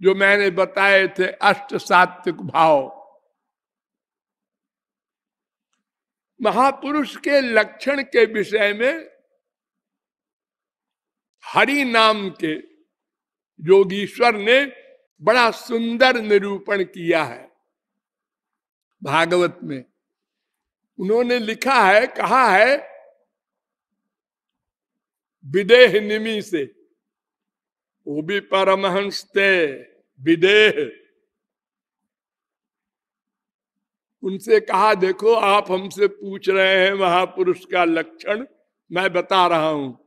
जो मैंने बताए थे, अष्ट सात्विक भाव। महापुरुष के लक्षण के विषय में हरि नाम के योगीश्वर ने बड़ा सुंदर निरूपण किया है। भागवत में उन्होंने लिखा है, कहा है, विदेह निमी से, वो भी परमहंस थे विदेह। उनसे कहा, देखो, आप हमसे पूछ रहे हैं महापुरुष का लक्षण, मैं बता रहा हूँ।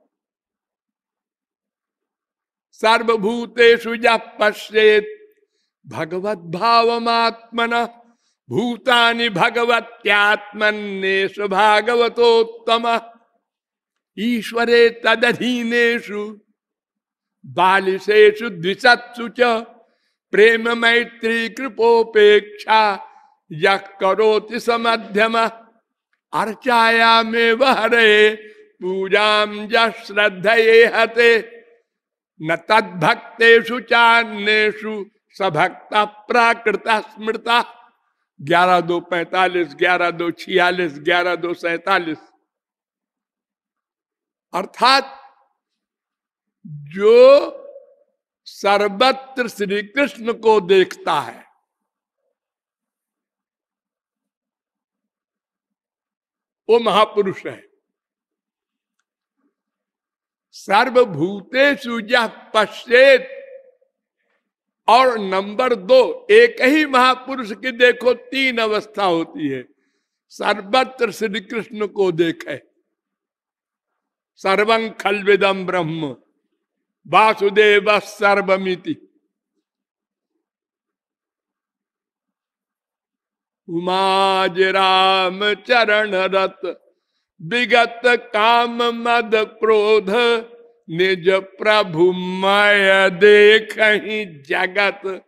सर्वभूतेषु जा पश्चेत भगवत भावमात्मन भूतानि भगवत्यात्मन्नेषु भागवतोत्तम ईश्वरे तदधीनेषु बालिशेषु द्विशत्सु च प्रेम मैत्री कृपोपेक्षा यह करोति स मध्यम अर्चाया में वहरे पूजा श्रद्धा हते न तद्भक्तेषु चान्यु सभक्ता प्राकृत स्मृता। ग्यारह दो पैतालीस, ग्यारह दो छियालीस, ग्यारह दो सैतालीस। अर्थात जो सर्वत्र श्री कृष्ण को देखता है, वो महापुरुष है। सर्वभूते सुजा पश्चेत और नंबर दो, एक ही महापुरुष की देखो, तीन अवस्था होती है। सर्वत्र श्री कृष्ण को देखे। सर्वं खलविदम ब्रह्म। वासुदेव सर्वमिति। उमाज राम चरण रत विगत काम मद क्रोध, निज प्रभु मय देख ही जगत।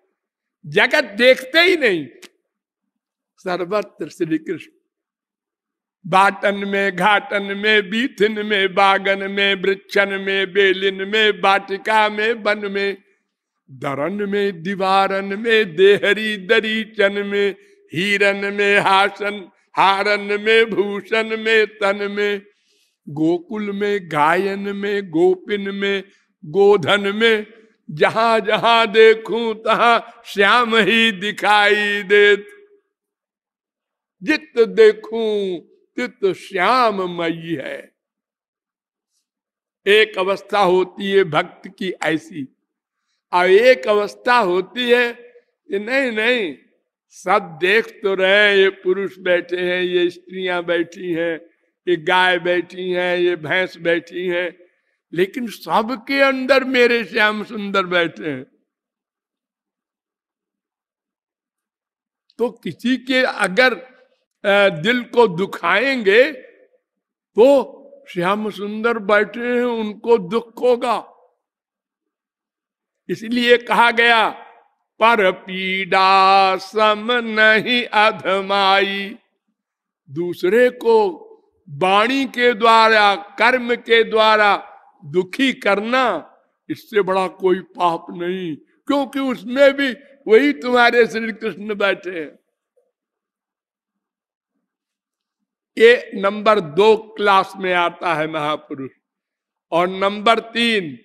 जगत देखते ही नहीं। सर्वत्र श्री कृष्ण बाटन में, घाटन में बीथिन में, बागन में, वृक्षन में, बेलिन में, बाटिका में, वन में, दरन में, दीवारन में, देहरी दरीचन में, हीरन में, हासन हारन में, भूषण में, तन में, गोकुल में, गायन में, गोपिन में, गोधन में, जहाँ जहाँ देखूँ तहा श्याम ही दिखाई देत। जित देखूँ तित श्याम मई है। एक अवस्था होती है भक्त की ऐसी, और एक अवस्था होती है कि नहीं नहीं सब देख तो रहे ये पुरुष बैठे हैं, ये स्त्रियाँ बैठी हैं, ये गाय बैठी हैं, ये भैंस बैठी हैं, लेकिन सबके अंदर मेरे श्याम सुंदर बैठे हैं। तो किसी के अगर दिल को दुखाएँगे तो श्याम सुंदर बैठे हैं, उनको दुख होगा। इसलिए कहा गया पर पीड़ा सम नहीं अधमाई। दूसरे को वाणी के द्वारा, कर्म के द्वारा दुखी करना, इससे बड़ा कोई पाप नहीं, क्योंकि उसमें भी वही तुम्हारे श्री कृष्ण बैठे हैं। ये नंबर दो क्लास में आता है महापुरुष, और नंबर तीन,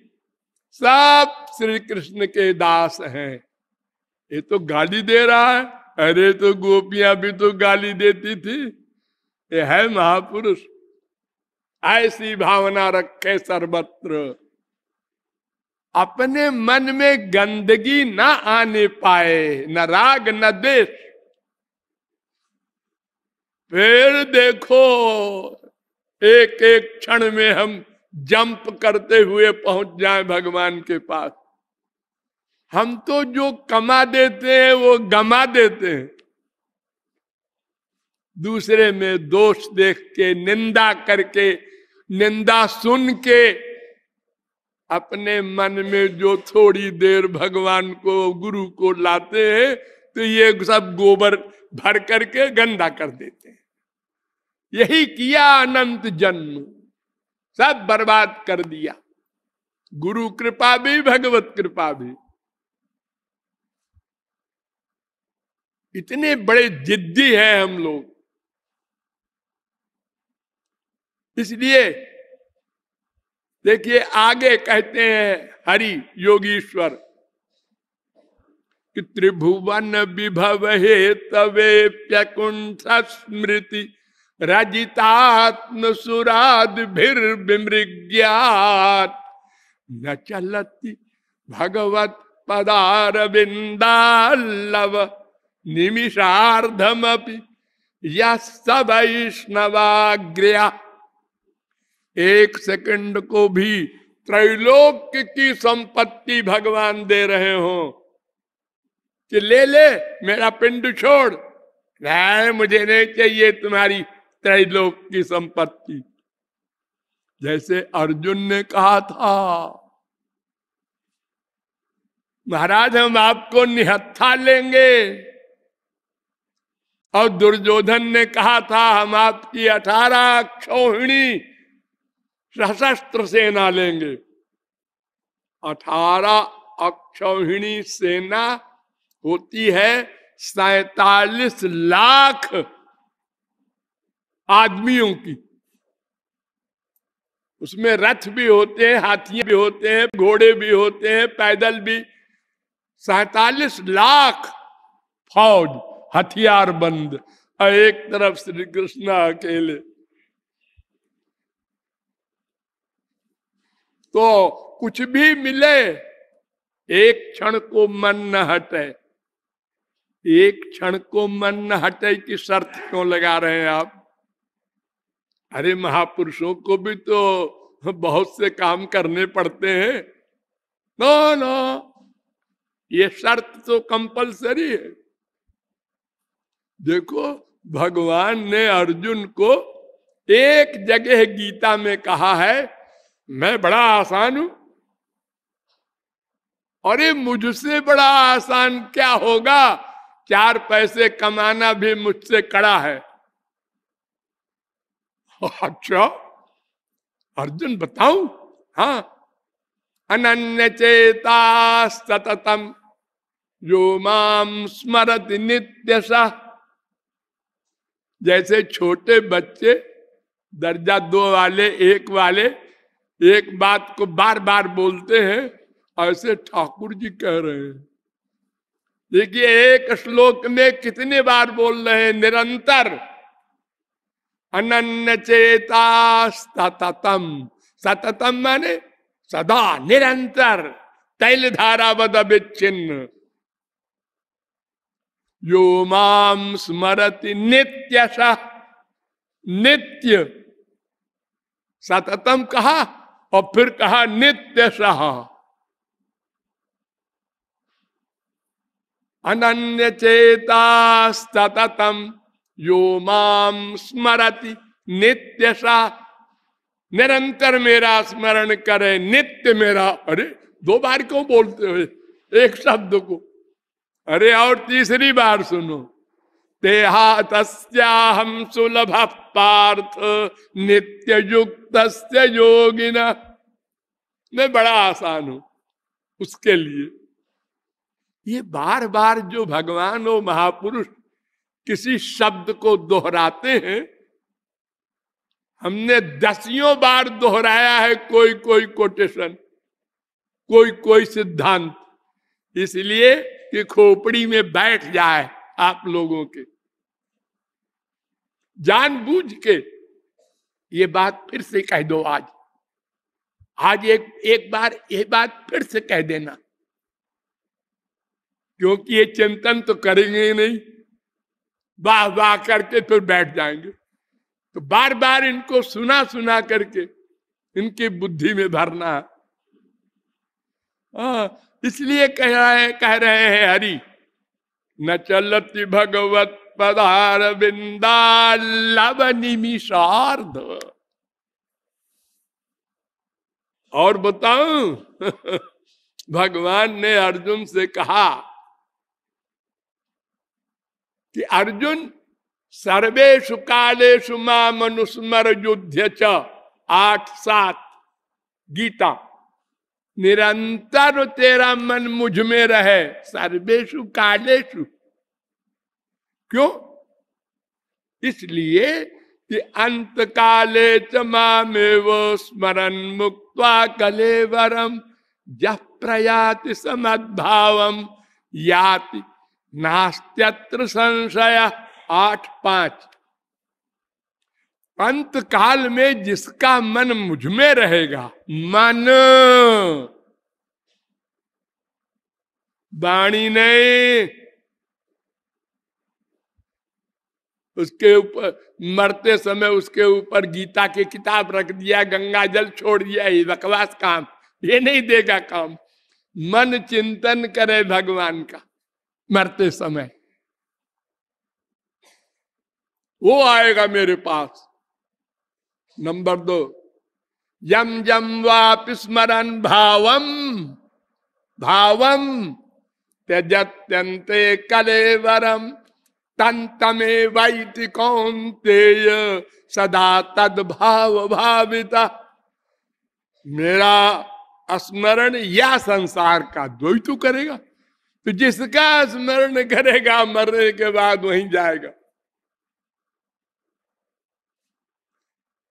सब श्री कृष्ण के दास हैं। ये तो गाली दे रहा है। अरे तो गोपियाँ भी तो गाली देती थी। ये है महापुरुष। ऐसी भावना रखे सर्वत्र। अपने मन में गंदगी ना आने पाए, न राग, न देश फिर देखो एक एक क्षण में हम जंप करते हुए पहुँच जाए भगवान के पास। हम तो जो कमा देते हैं, वो गमा देते हैं। दूसरे में दोष देख के, निंदा करके, निंदा सुन के, अपने मन में जो थोड़ी देर भगवान को, गुरु को लाते हैं तो ये सब गोबर भर करके गंदा कर देते हैं। यही किया अनंत जन्म। सब बर्बाद कर दिया। गुरु कृपा भी, भगवत कृपा भी। इतने बड़े जिद्दी हैं हम लोग। इसलिए देखिए, आगे कहते हैं हरि योगीश्वर कि त्रिभुवन विभव हे तवे प्यकुंठ स्मृति रजितात्म सुराद भीर विमृज्ञात। न चलती भगवत पदार बिंदालव निमिषार्धमपि यैष्णवाग्र्या एक सेकंड को भी त्रैलोक की संपत्ति भगवान दे रहे हो। कि ले ले, मेरा पिंड छोड़। नहीं मुझे नहीं चाहिए तुम्हारी त्रैलोक की संपत्ति। जैसे अर्जुन ने कहा था, महाराज, हम आपको निहत्था लेंगे। और दुर्योधन ने कहा था, हम आपकी अठारह क्षोहिणी सशस्त्र सेना लेंगे। अठारह अक्षौहिणी सेना होती है सैतालीस लाख आदमियों की। उसमें रथ भी होते हैं, हाथी भी होते हैं, घोड़े भी होते हैं, पैदल भी। सैतालीस लाख फौज हथियार बंद और एक तरफ़ श्री कृष्ण अकेले। तो कुछ भी मिले, एक क्षण को मन न हटे। एक क्षण को मन न हटे की शर्त क्यों लगा रहे हैं आप? अरे महापुरुषों को भी तो बहुत से काम करने पड़ते हैं। नो नो, ये शर्त तो कंपलसरी है। देखो, भगवान ने अर्जुन को एक जगह गीता में कहा है, मैं बड़ा आसान हूँ। अरे, मुझसे बड़ा आसान क्या होगा? चार पैसे कमाना भी मुझसे कड़ा है। अच्छा अर्जुन बताऊ? हाँ। अनन्य चेता सततम जो माम स्मरत नित्य जैसे छोटे बच्चे, दर्जा दो वाले, एक वाले, एक बात को बार बार बोलते हैं, ऐसे ठाकुर जी कह रहे हैं। देखिए, एक श्लोक में कितने बार बोल रहे हैं, निरंतर, अनन्य चेता सततम। सततम माने सदा, निरंतर तैल धारा बद विच्छिन्न यो माम स्मरति नित्य नित्य। सततम कहा और फिर कहा नित्य सह अनन्य चेता सततम यो माम स्मरति नित्य सा निरंतर मेरा स्मरण करे, नित्य मेरा। अरे, दो बार क्यों बोलते हुए एक शब्द को। अरे और तीसरी बार सुनो। तेहा तस्याहम सुलभ पार्थ नित्य युक्त योगिना। मैं बड़ा आसान हूँ उसके लिए। ये बार बार जो भगवान और महापुरुष किसी शब्द को दोहराते हैं, हमने दसियों बार दोहराया है कोई कोई कोटेशन कोई कोई सिद्धांत। इसलिए कि खोपड़ी में बैठ जाए आप लोगों के। जानबूझ के ये बात फिर से कह दो आज। आज एक एक बार ये बात फिर से कह देना। क्योंकि ये चिंतन तो करेंगे ही नहीं। वाह वाह करके फिर बैठ जाएँगे। तो बार बार इनको सुना सुना करके इनकी बुद्धि में भरना। है हाँ, इसलिए कह रहे कह रहे हैं, हरि, न चलती भगवत पदार बिंदा लव निमिषार्ध। और बताऊँ, भगवान ने अर्जुन से कहा कि अर्जुन सर्वेशु कालेशु मनुस्मर युद्ध च आठ सात गीता। निरंतर तेरा मन मुझमें रहे, सर्वेशु कालेशु। क्यों? इसलिए कि अंत काले च मामेव स्मरण मुक्ता कलेवरम जह प्रयाति समद्भावम, याति नास्त्यत्र संशय आठ पाँच। अंत काल में जिसका मन मुझमें रहेगा, मन। वाणी नहीं। उसके ऊपर, मरते समय उसके ऊपर गीता की किताब रख दिया, गंगा जल छोड़ दिया, ये बकवास काम, ये नहीं देगा काम। मन चिंतन करे भगवान का, मरते समय। वो आएगा मेरे पास। नंबर दो यम यम वाप स्मरण भावम भावम त्यजत्यंते कलेवरम तंतमे वैति कौंतेय सदा तद भाव भाविता मेरा स्मरण या संसार का द्वैत करेगा तो जिसका स्मरण करेगा मरने के बाद वहीं जाएगा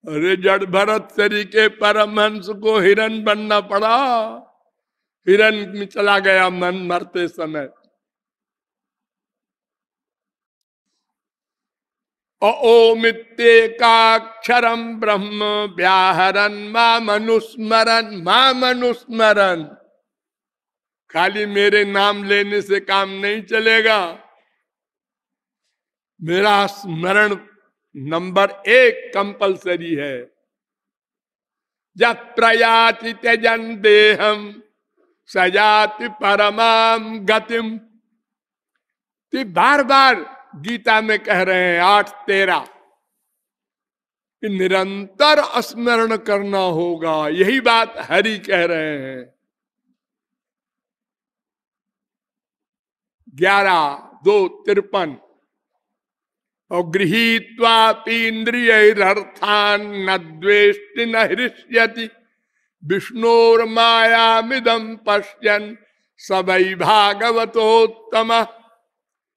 अरे जड़ भरत तरीके परमहंस को हिरन बनना पड़ा। हिरन में चला गया मन मरते समय। ओमित्येकाक्षरम ब्रह्म व्याहरन माँ मनुस्मरण माँ मनुस्मरण खाली मेरे नाम लेने से काम नहीं चलेगा। मेरा स्मरण नंबर एक कंपलसरी है। जब प्रयाति त्यजन देहम, सजाति परमाम गतिम। बार बार गीता में कह रहे हैं, आठ तेरा। निरंतर स्मरण करना होगा, यही बात हरि कह रहे हैं। ग्यारह, दो, तिरपन। और गृहीत्वापीन्द्रियर्थान न द्वेष्टि न विष्णोर पश्यन सबई भागवतोत्तम।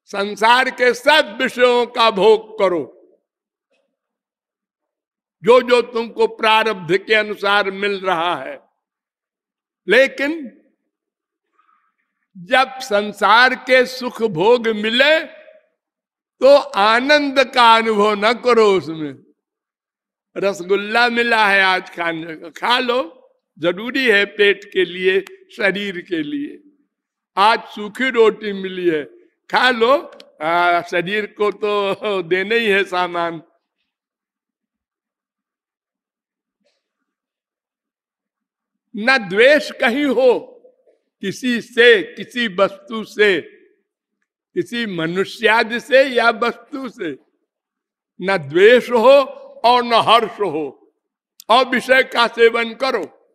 संसार के सब विषयों का भोग करो। जो जो तुमको प्रारब्ध के अनुसार मिल रहा है। लेकिन जब संसार के सुख भोग मिले तो आनंद का अनुभव न करो उसमें। रसगुल्ला मिला है आज खाने का। खा लो। ज़रूरी है पेट के लिए शरीर के लिए। आज सूखी रोटी मिली है। खा लो। आ, शरीर को तो देना ही है सामान। न द्वेष कहीं हो। किसी से किसी वस्तु से। किसी मनुष्यादि से या वस्तु से। न द्वेष हो और न हर्ष हो। और विषय का सेवन करो।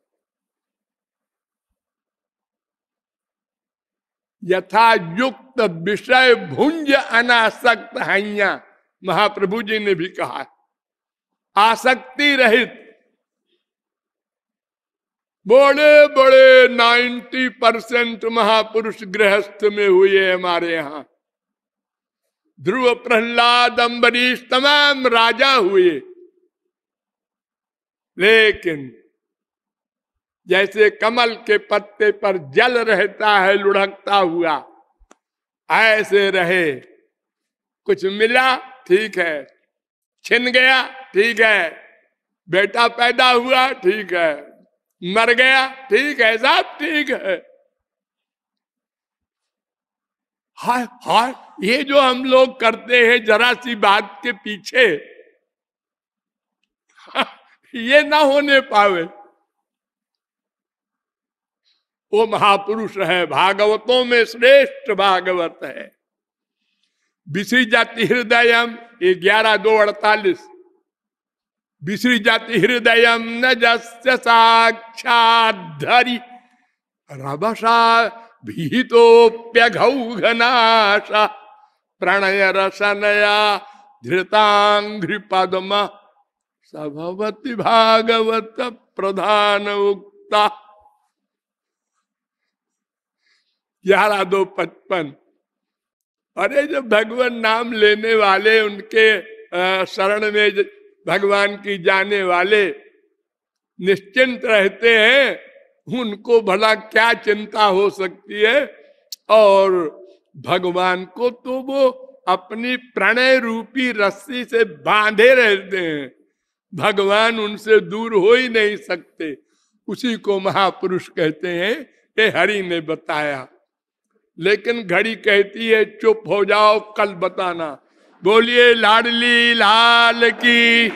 यथा युक्त विषय भुंज अनासक्त हैया, महाप्रभु जी ने भी कहा। आसक्ति रहित। बड़े बड़े 90 परसेंट महापुरुष गृहस्थ में हुए हमारे यहाँ। ध्रुव प्रहलाद अम्बरीश तमाम राजा हुए। लेकिन जैसे कमल के पत्ते पर जल रहता है, लुढ़कता हुआ, ऐसे रहे। कुछ मिला, ठीक है। छिन गया, ठीक है। बेटा पैदा हुआ, ठीक है। मर गया, ठीक है, सब ठीक है। हाय हाय ये जो हम लोग करते हैं, जरा सी बात के पीछे, ये ना होने पावे। वो महापुरुष है, भागवतों में श्रेष्ठ भागवत है। विश्री जाति हृदय ग्यारह दो अड़तालीस। विश्री जाति हृदय न जस्य साक्षाधरी रभसा भीतोप्यघनाशा प्रणय रसनया धृतांघ्रि पद्म सभवती भागवत प्रधान उक्ता। ग्यारह दो पचपन। अरे जो भगवान नाम लेने वाले, उनके शरण में भगवान की जाने वाले निश्चिंत रहते हैं, उनको भला क्या चिंता हो सकती है? और भगवान को तो वो अपनी प्रणय रूपी रस्सी से बांधे रहते हैं। भगवान उनसे दूर हो ही नहीं सकते। उसी को महापुरुष कहते हैं, ये हरि ने बताया। लेकिन घड़ी कहती है, चुप हो जाओ, कल बताना। बोलिए, लाडली लाल की